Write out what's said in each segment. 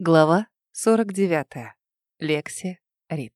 Глава 49. Лекси Рид.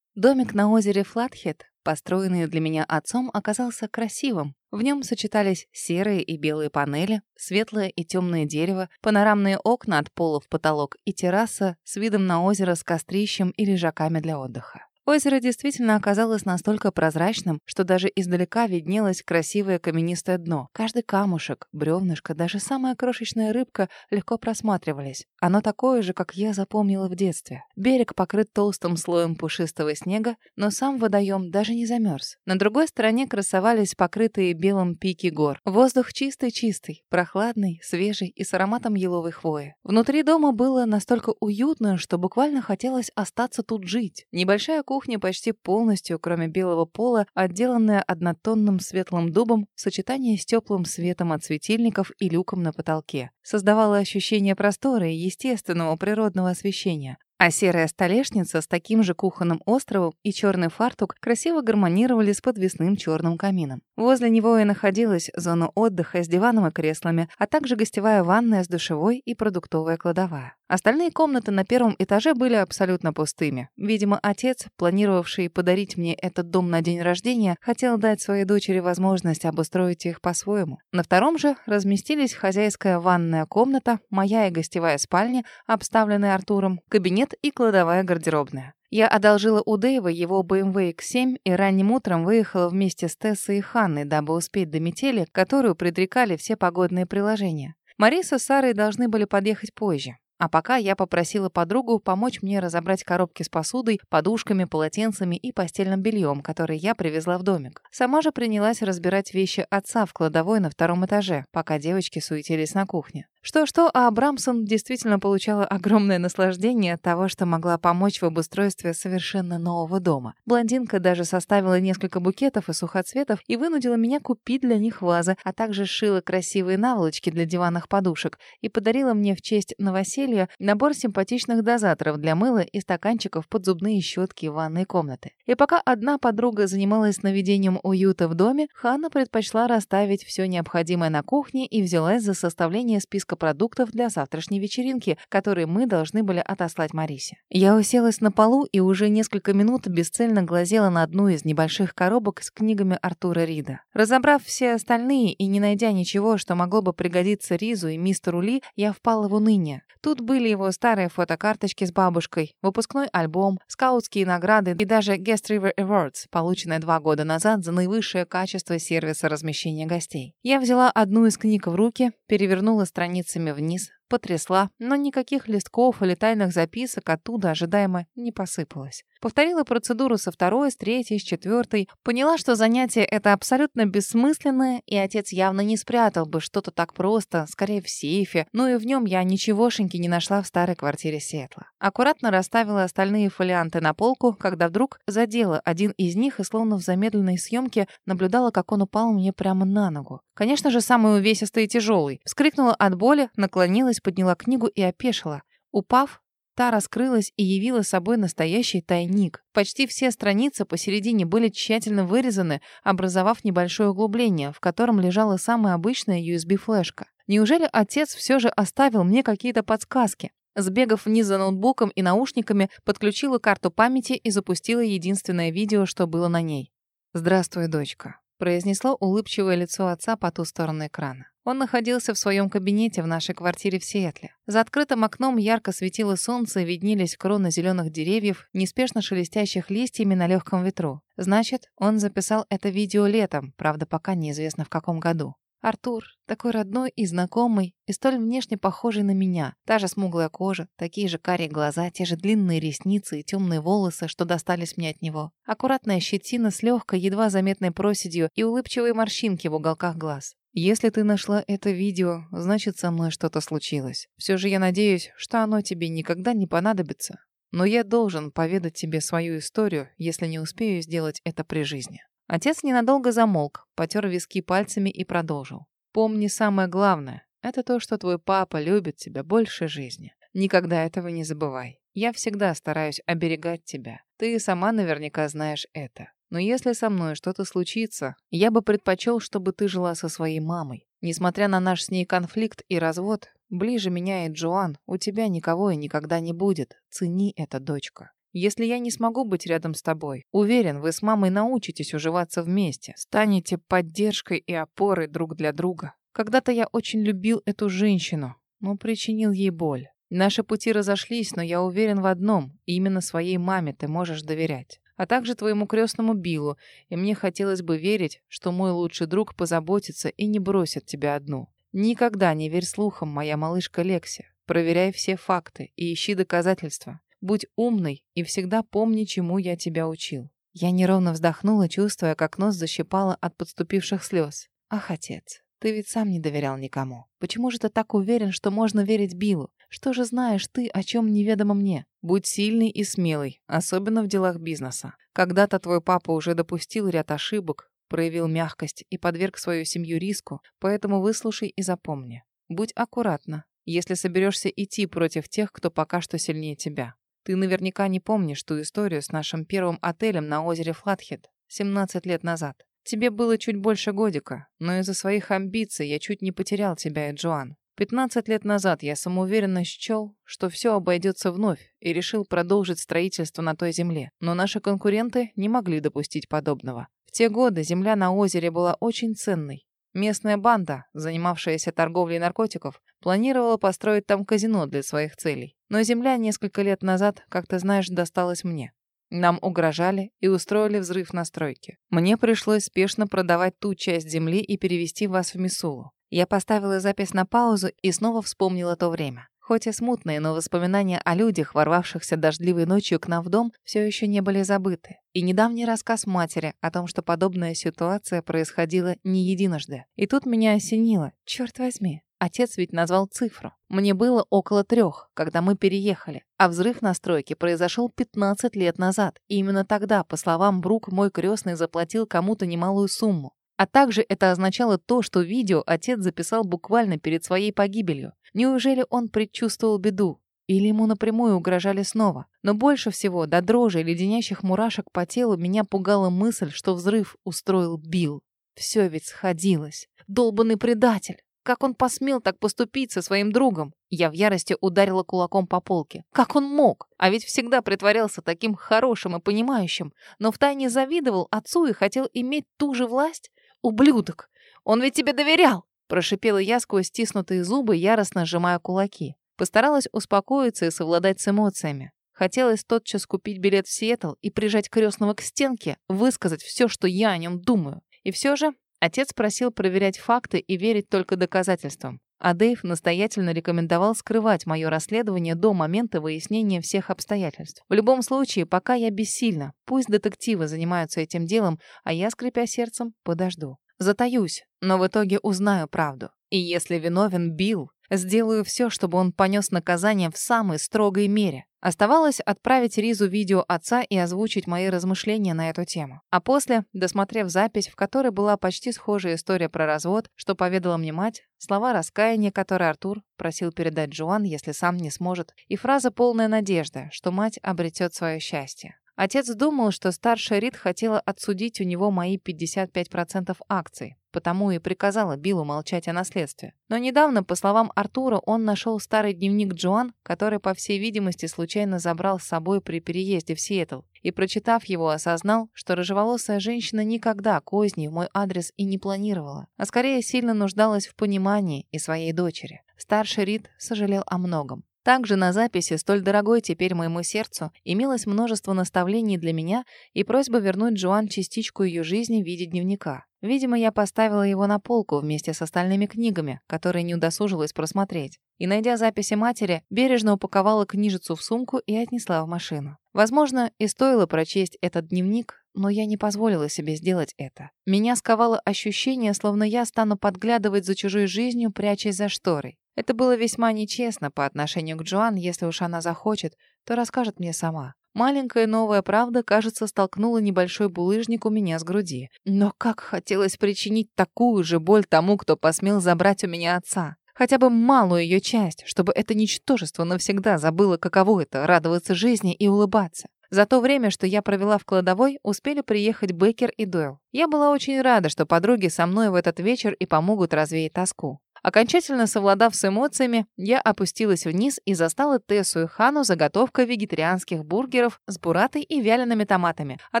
Домик на озере Флатхед, построенный для меня отцом, оказался красивым. В нем сочетались серые и белые панели, светлое и темное дерево, панорамные окна от пола в потолок и терраса с видом на озеро с кострищем и лежаками для отдыха. Озеро действительно оказалось настолько прозрачным, что даже издалека виднелось красивое каменистое дно. Каждый камушек, бревнышко, даже самая крошечная рыбка легко просматривались. Оно такое же, как я запомнила в детстве. Берег покрыт толстым слоем пушистого снега, но сам водоем даже не замерз. На другой стороне красовались покрытые белым пики гор. Воздух чистый-чистый, прохладный, свежий и с ароматом еловой хвои. Внутри дома было настолько уютно, что буквально хотелось остаться тут жить. Небольшая кухня Кухня почти полностью, кроме белого пола, отделанная однотонным светлым дубом в сочетании с теплым светом от светильников и люком на потолке. Создавала ощущение простора и естественного природного освещения. А серая столешница с таким же кухонным островом и черный фартук красиво гармонировали с подвесным черным камином. Возле него и находилась зона отдыха с диваном и креслами, а также гостевая ванная с душевой и продуктовая кладовая. Остальные комнаты на первом этаже были абсолютно пустыми. Видимо, отец, планировавший подарить мне этот дом на день рождения, хотел дать своей дочери возможность обустроить их по-своему. На втором же разместились хозяйская ванная комната, моя и гостевая спальня, обставленная Артуром, кабинет и кладовая гардеробная. Я одолжила у Дэйва его BMW X7 и ранним утром выехала вместе с Тессой и Ханной, дабы успеть до метели, которую предрекали все погодные приложения. Мариса с Сарой должны были подъехать позже. А пока я попросила подругу помочь мне разобрать коробки с посудой, подушками, полотенцами и постельным бельем, которые я привезла в домик. Сама же принялась разбирать вещи отца в кладовой на втором этаже, пока девочки суетились на кухне. Что-что, а Брамсон действительно получала огромное наслаждение от того, что могла помочь в обустройстве совершенно нового дома. Блондинка даже составила несколько букетов и сухоцветов и вынудила меня купить для них вазы, а также сшила красивые наволочки для диванных подушек и подарила мне в честь новоселья набор симпатичных дозаторов для мыла и стаканчиков под зубные щетки ванной комнаты. И пока одна подруга занималась наведением уюта в доме, Ханна предпочла расставить все необходимое на кухне и взялась за составление списка продуктов для завтрашней вечеринки, которые мы должны были отослать Марисе. Я уселась на полу и уже несколько минут бесцельно глазела на одну из небольших коробок с книгами Артура Рида. Разобрав все остальные и не найдя ничего, что могло бы пригодиться Ризу и мистеру Ли, я впала в уныние. Тут были его старые фотокарточки с бабушкой, выпускной альбом, скаутские награды и даже Guest River Awards, полученные два года назад за наивысшее качество сервиса размещения гостей. Я взяла одну из книг в руки, перевернула страницами вниз, потрясла, но никаких листков или тайных записок оттуда ожидаемо не посыпалось. Повторила процедуру со второй, с третьей, с четвертой. Поняла, что занятие это абсолютно бессмысленное, и отец явно не спрятал бы что-то так просто, скорее в сейфе, но и в нем я ничегошеньки не нашла в старой квартире Сетла. Аккуратно расставила остальные фолианты на полку, когда вдруг задела один из них и словно в замедленной съемке наблюдала, как он упал мне прямо на ногу. Конечно же, самый увесистый и тяжелый. Вскрикнула от боли, наклонилась, подняла книгу и опешила. Упав, Та раскрылась и явила собой настоящий тайник. Почти все страницы посередине были тщательно вырезаны, образовав небольшое углубление, в котором лежала самая обычная USB-флешка. Неужели отец все же оставил мне какие-то подсказки? Сбегав вниз за ноутбуком и наушниками, подключила карту памяти и запустила единственное видео, что было на ней. «Здравствуй, дочка», — произнесло улыбчивое лицо отца по ту сторону экрана. Он находился в своем кабинете в нашей квартире в Сиэтле. За открытым окном ярко светило солнце, виднелись кроны зеленых деревьев, неспешно шелестящих листьями на легком ветру. Значит, он записал это видео летом, правда, пока неизвестно в каком году. Артур, такой родной и знакомый, и столь внешне похожий на меня. Та же смуглая кожа, такие же карие глаза, те же длинные ресницы и темные волосы, что достались мне от него. Аккуратная щетина с легкой, едва заметной проседью и улыбчивые морщинки в уголках глаз. Если ты нашла это видео, значит, со мной что-то случилось. Все же я надеюсь, что оно тебе никогда не понадобится. Но я должен поведать тебе свою историю, если не успею сделать это при жизни. Отец ненадолго замолк, потер виски пальцами и продолжил. Помни самое главное. Это то, что твой папа любит тебя больше жизни. Никогда этого не забывай. Я всегда стараюсь оберегать тебя. Ты сама наверняка знаешь это. Но если со мной что-то случится, я бы предпочел, чтобы ты жила со своей мамой. Несмотря на наш с ней конфликт и развод, Ближе меня и Джоан, у тебя никого и никогда не будет. Цени это, дочка. Если я не смогу быть рядом с тобой, уверен, вы с мамой научитесь уживаться вместе, станете поддержкой и опорой друг для друга. Когда-то я очень любил эту женщину, но причинил ей боль. Наши пути разошлись, но я уверен в одном. Именно своей маме ты можешь доверять. А также твоему крестному Биллу. И мне хотелось бы верить, что мой лучший друг позаботится и не бросит тебя одну. Никогда не верь слухам, моя малышка Лекси. Проверяй все факты и ищи доказательства. Будь умной и всегда помни, чему я тебя учил. Я неровно вздохнула, чувствуя, как нос защипало от подступивших слез. Ах, отец, ты ведь сам не доверял никому. Почему же ты так уверен, что можно верить Биллу? Что же знаешь ты, о чем неведомо мне? Будь сильный и смелый, особенно в делах бизнеса. Когда-то твой папа уже допустил ряд ошибок, проявил мягкость и подверг свою семью риску, поэтому выслушай и запомни. Будь аккуратна, если соберешься идти против тех, кто пока что сильнее тебя. Ты наверняка не помнишь ту историю с нашим первым отелем на озере Флатхед 17 лет назад. Тебе было чуть больше годика, но из-за своих амбиций я чуть не потерял тебя и Джоан. 15 лет назад я самоуверенно счел, что все обойдется вновь, и решил продолжить строительство на той земле. Но наши конкуренты не могли допустить подобного. В те годы земля на озере была очень ценной. Местная банда, занимавшаяся торговлей наркотиков, планировала построить там казино для своих целей. Но земля несколько лет назад, как ты знаешь, досталась мне. Нам угрожали и устроили взрыв на стройке. Мне пришлось спешно продавать ту часть земли и перевести вас в Мисулу. Я поставила запись на паузу и снова вспомнила то время. Хоть и смутные, но воспоминания о людях, ворвавшихся дождливой ночью к нам в дом, все еще не были забыты. И недавний рассказ матери о том, что подобная ситуация происходила не единожды. И тут меня осенило. Черт возьми, Отец ведь назвал цифру. Мне было около трех, когда мы переехали, а взрыв на стройке произошел 15 лет назад. И именно тогда, по словам Брук, мой крестный заплатил кому-то немалую сумму. А также это означало то, что видео отец записал буквально перед своей погибелью. Неужели он предчувствовал беду? Или ему напрямую угрожали снова? Но больше всего, до дрожи и леденящих мурашек по телу, меня пугала мысль, что взрыв устроил Билл. Все ведь сходилось. Долбанный предатель. Как он посмел так поступить со своим другом? Я в ярости ударила кулаком по полке. Как он мог? А ведь всегда притворялся таким хорошим и понимающим, но втайне завидовал отцу и хотел иметь ту же власть? Ублюдок! Он ведь тебе доверял! Прошипела я сквозь стиснутые зубы, яростно сжимая кулаки. Постаралась успокоиться и совладать с эмоциями. Хотелось тотчас купить билет в Сиэтл и прижать крестного к стенке, высказать все, что я о нем думаю. И все же Отец просил проверять факты и верить только доказательствам. А Дэйв настоятельно рекомендовал скрывать мое расследование до момента выяснения всех обстоятельств. В любом случае, пока я бессильна, пусть детективы занимаются этим делом, а я, скрипя сердцем, подожду. Затаюсь, но в итоге узнаю правду. И если виновен Билл, сделаю все, чтобы он понес наказание в самой строгой мере. Оставалось отправить Ризу видео отца и озвучить мои размышления на эту тему. А после, досмотрев запись, в которой была почти схожая история про развод, что поведала мне мать, слова раскаяния, которые Артур просил передать Джоан, если сам не сможет, и фраза полная надежды, что мать обретет свое счастье. Отец думал, что старшая Рид хотела отсудить у него мои 55% акций, потому и приказала Биллу молчать о наследстве. Но недавно, по словам Артура, он нашел старый дневник Джоан, который, по всей видимости, случайно забрал с собой при переезде в Сиэтл, и, прочитав его, осознал, что рыжеволосая женщина никогда козни в мой адрес и не планировала, а скорее сильно нуждалась в понимании и своей дочери. Старший Рид сожалел о многом. Также на записи, столь дорогой теперь моему сердцу, имелось множество наставлений для меня и просьба вернуть Джоан частичку ее жизни в виде дневника. Видимо, я поставила его на полку вместе с остальными книгами, которые не удосужилась просмотреть. И, найдя записи матери, бережно упаковала книжицу в сумку и отнесла в машину. Возможно, и стоило прочесть этот дневник, но я не позволила себе сделать это. Меня сковало ощущение, словно я стану подглядывать за чужой жизнью, прячась за шторой. Это было весьма нечестно по отношению к Джоан, если уж она захочет, то расскажет мне сама. Маленькая новая правда, кажется, столкнула небольшой булыжник у меня с груди. Но как хотелось причинить такую же боль тому, кто посмел забрать у меня отца. Хотя бы малую ее часть, чтобы это ничтожество навсегда забыло, каково это — радоваться жизни и улыбаться. За то время, что я провела в кладовой, успели приехать Беккер и Дойл. Я была очень рада, что подруги со мной в этот вечер и помогут развеять тоску. Окончательно совладав с эмоциями, я опустилась вниз и застала Тессу и Хану заготовкой вегетарианских бургеров с буратой и вялеными томатами, а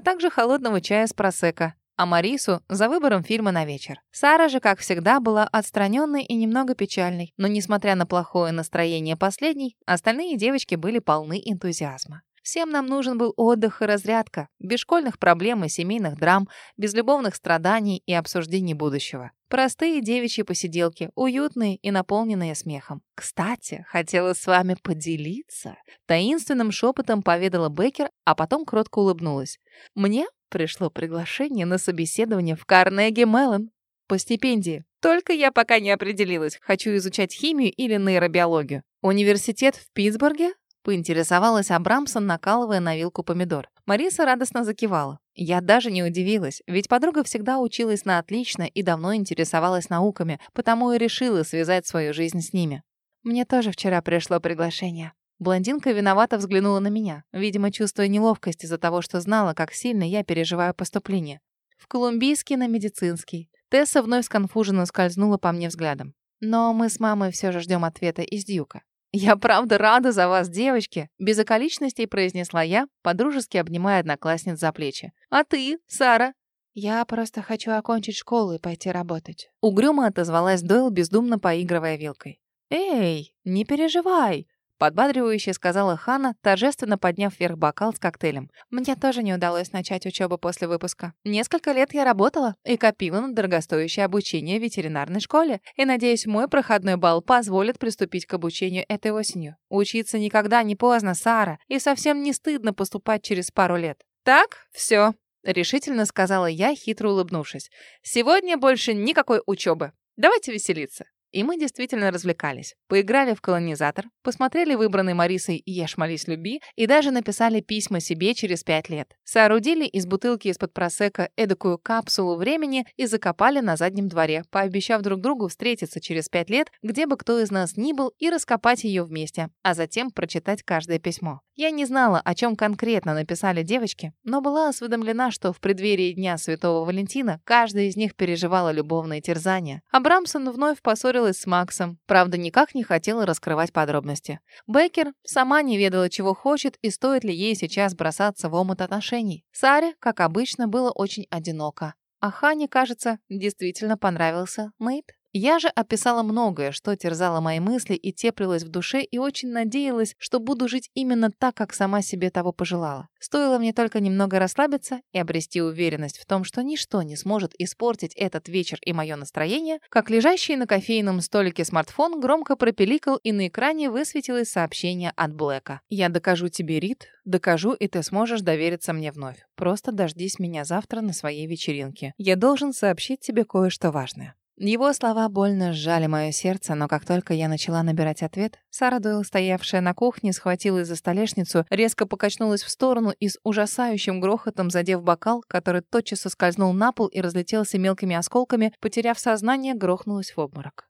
также холодного чая с просека, а Марису за выбором фильма на вечер. Сара же, как всегда, была отстраненной и немного печальной, но, несмотря на плохое настроение последней, остальные девочки были полны энтузиазма. Всем нам нужен был отдых и разрядка, без школьных проблем и семейных драм, без любовных страданий и обсуждений будущего. Простые девичьи посиделки, уютные и наполненные смехом. «Кстати, хотела с вами поделиться», — таинственным шепотом поведала Беккер, а потом кротко улыбнулась. «Мне пришло приглашение на собеседование в Карнеги Меллон по стипендии. Только я пока не определилась, хочу изучать химию или нейробиологию. Университет в Питтсбурге Поинтересовалась Абрамсон, накалывая на вилку помидор. Мариса радостно закивала. Я даже не удивилась, ведь подруга всегда училась на отлично и давно интересовалась науками, потому и решила связать свою жизнь с ними. Мне тоже вчера пришло приглашение. Блондинка виновато взглянула на меня, видимо, чувствуя неловкость из-за того, что знала, как сильно я переживаю поступление. В Колумбийский на медицинский. Тесса вновь сконфуженно скользнула по мне взглядом. Но мы с мамой все же ждем ответа из Дьюка. «Я правда рада за вас, девочки!» Без околичностей произнесла я, подружески обнимая одноклассниц за плечи. «А ты, Сара?» «Я просто хочу окончить школу и пойти работать». Угрюмо отозвалась Дойл, бездумно поигрывая вилкой. «Эй, не переживай!» Подбадривающе сказала Хана, торжественно подняв вверх бокал с коктейлем. «Мне тоже не удалось начать учебу после выпуска. Несколько лет я работала и копила на дорогостоящее обучение в ветеринарной школе. И, надеюсь, мой проходной балл позволит приступить к обучению этой осенью. Учиться никогда не поздно, Сара, и совсем не стыдно поступать через пару лет. Так, все, решительно сказала я, хитро улыбнувшись. Сегодня больше никакой учебы. Давайте веселиться. И мы действительно развлекались. Поиграли в колонизатор, посмотрели выбранный Марисой «Ешь, молись, люби» и даже написали письма себе через пять лет. Соорудили из бутылки из-под просека эдакую капсулу времени и закопали на заднем дворе, пообещав друг другу встретиться через пять лет, где бы кто из нас ни был, и раскопать ее вместе, а затем прочитать каждое письмо. Я не знала, о чем конкретно написали девочки, но была осведомлена, что в преддверии Дня Святого Валентина каждая из них переживала любовные терзания. Абрамсон вновь поссорилась с Максом, правда, никак не хотела раскрывать подробности. Беккер сама не ведала, чего хочет и стоит ли ей сейчас бросаться в омут отношений. Саре, как обычно, было очень одиноко. А Хане, кажется, действительно понравился Нейт. Я же описала многое, что терзало мои мысли и теплилось в душе, и очень надеялась, что буду жить именно так, как сама себе того пожелала. Стоило мне только немного расслабиться и обрести уверенность в том, что ничто не сможет испортить этот вечер и мое настроение, как лежащий на кофейном столике смартфон громко пропеликал, и на экране высветилось сообщение от Блэка. «Я докажу тебе, Рит, докажу, и ты сможешь довериться мне вновь. Просто дождись меня завтра на своей вечеринке. Я должен сообщить тебе кое-что важное». Его слова больно сжали мое сердце, но как только я начала набирать ответ, Сара Дойл, стоявшая на кухне, схватилась за столешницу, резко покачнулась в сторону и с ужасающим грохотом, задев бокал, который тотчас соскользнул на пол и разлетелся мелкими осколками, потеряв сознание, грохнулась в обморок.